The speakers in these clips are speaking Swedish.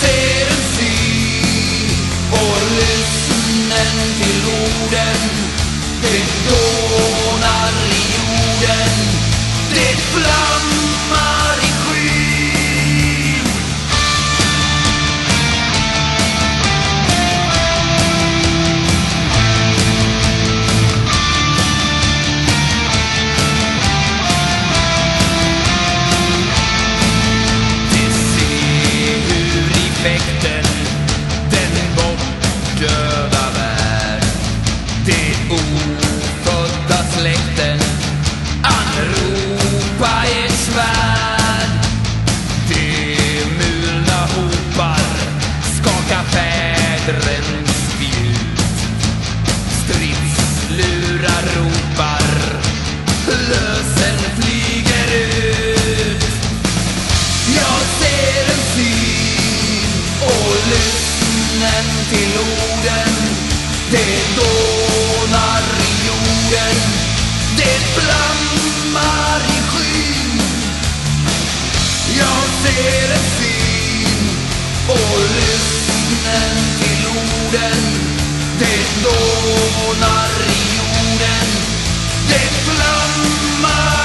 ser en syn och lyssnen till orden. Det är perfecta lyssnen till orden. Det dånar i jorden. Det flammar i skyn. Jag ser en syn och lyssnen till orden. Det dånar i jorden. Det flammar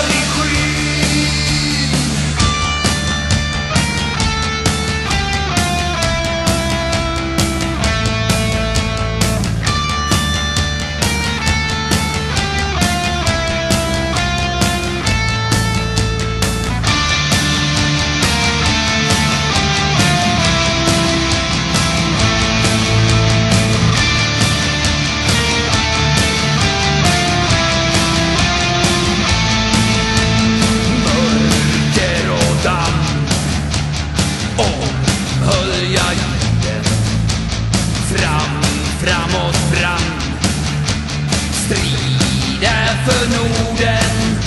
för Norden.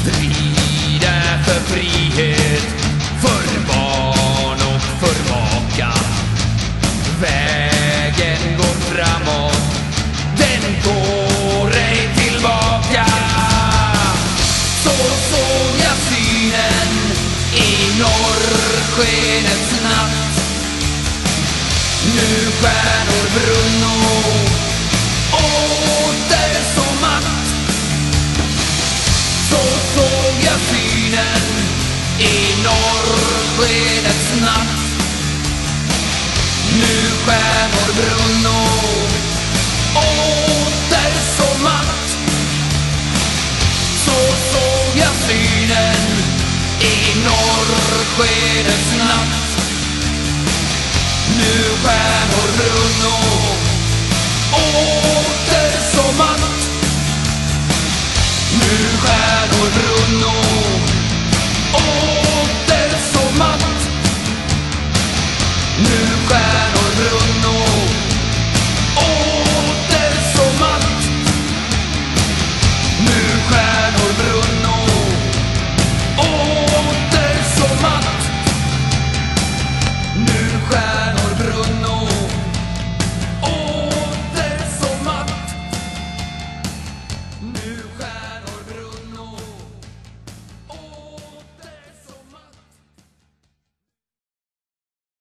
Strida för frihet För barn och för maka. Vägen går framåt Den går ej tillbaka. Så såg jag synen i norrskenets natt. Nu stjärnor brunnor åter så matt i norrskedets natt Nu stjärnor brunno åter så matt så såg jag synen i norrskedets natt Nu stjärnor brunno